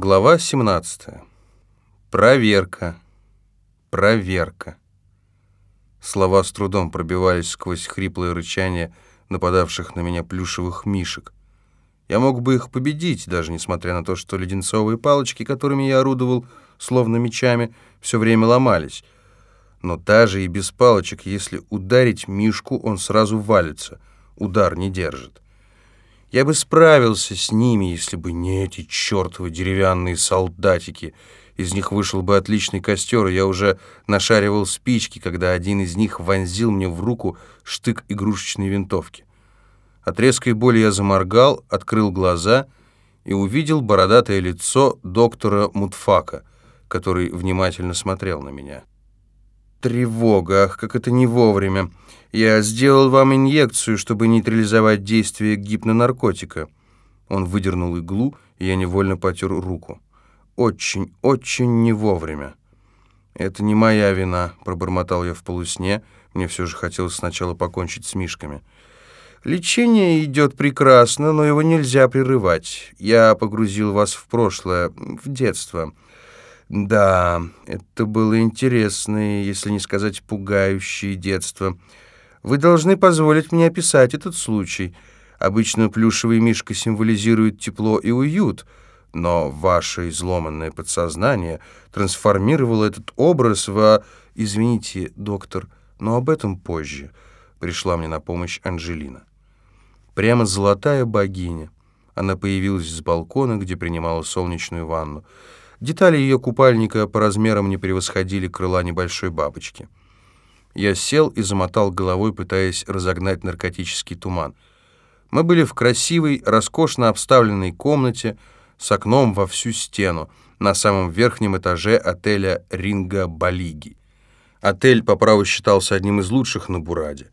Глава 17. Проверка. Проверка. Слова с трудом пробивались сквозь хриплое рычание нападавших на меня плюшевых мишек. Я мог бы их победить, даже несмотря на то, что леденцовые палочки, которыми я орудовал, словно мечами, все время ломались. Но даже и без палочек, если ударить мишку, он сразу валится, удар не держит. Я бы справился с ними, если бы не эти чертовы деревянные солдатики. Из них вышел бы отличный костер, и я уже нашаривал спички, когда один из них вонзил мне в руку штык игрушечной винтовки. От резкой боли я заморгал, открыл глаза и увидел бородатое лицо доктора Мутфака, который внимательно смотрел на меня. Тревога, ах, как это не вовремя. Я сделал вам инъекцию, чтобы нейтрализовать действие гипнонаркотика. Он выдернул иглу, и я невольно потер руку. Очень, очень не вовремя. Это не моя вина, пробормотал я в полусне. Мне все же хотелось сначала покончить с мишками. Лечение идет прекрасно, но его нельзя прерывать. Я погрузил вас в прошлое, в детство. Да, это было интересное, если не сказать пугающее детство. Вы должны позволить мне описать этот случай. Обычно плюшевый мишка символизирует тепло и уют, но ваше изломанное подсознание трансформировало этот образ в... Извините, доктор, но об этом позже. Пришла мне на помощь Анжелина. Прямо золотая богиня. Она появилась с балкона, где принимала солнечную ванну. Детали ее купальника по размерам не превосходили крыла небольшой бабочки. Я сел и замотал головой, пытаясь разогнать наркотический туман. Мы были в красивой, роскошно обставленной комнате с окном во всю стену на самом верхнем этаже отеля «Ринга Балиги». Отель по праву считался одним из лучших на Бураде.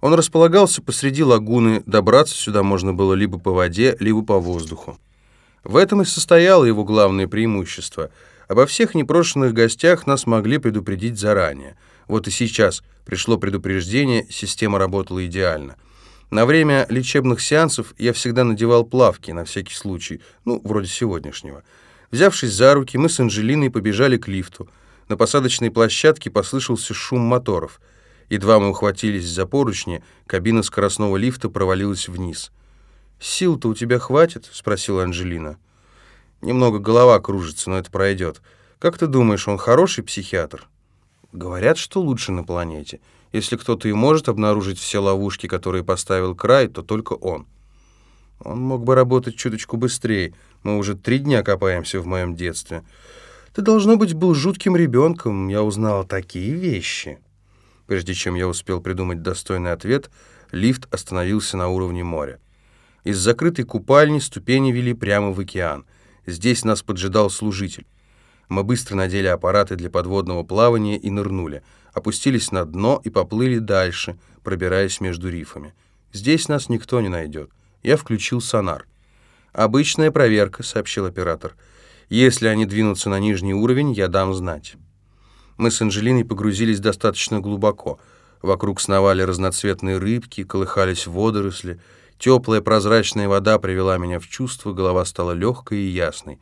Он располагался посреди лагуны, добраться сюда можно было либо по воде, либо по воздуху. В этом и состояло его главное преимущество. Обо всех непрошенных гостях нас могли предупредить заранее. Вот и сейчас пришло предупреждение, система работала идеально. На время лечебных сеансов я всегда надевал плавки, на всякий случай, ну, вроде сегодняшнего. Взявшись за руки, мы с Анжелиной побежали к лифту. На посадочной площадке послышался шум моторов. Едва мы ухватились за поручни, кабина скоростного лифта провалилась вниз. «Сил-то у тебя хватит?» — спросила Анжелина. «Немного голова кружится, но это пройдет. Как ты думаешь, он хороший психиатр?» «Говорят, что лучше на планете. Если кто-то и может обнаружить все ловушки, которые поставил край, то только он. Он мог бы работать чуточку быстрее. Мы уже три дня копаемся в моем детстве. Ты, должно быть, был жутким ребенком. Я узнала такие вещи». Прежде чем я успел придумать достойный ответ, лифт остановился на уровне моря. Из закрытой купальни ступени вели прямо в океан. Здесь нас поджидал служитель. Мы быстро надели аппараты для подводного плавания и нырнули. Опустились на дно и поплыли дальше, пробираясь между рифами. Здесь нас никто не найдет. Я включил сонар. «Обычная проверка», — сообщил оператор. «Если они двинутся на нижний уровень, я дам знать». Мы с Анжелиной погрузились достаточно глубоко. Вокруг сновали разноцветные рыбки, колыхались водоросли — Теплая прозрачная вода привела меня в чувство, голова стала легкой и ясной.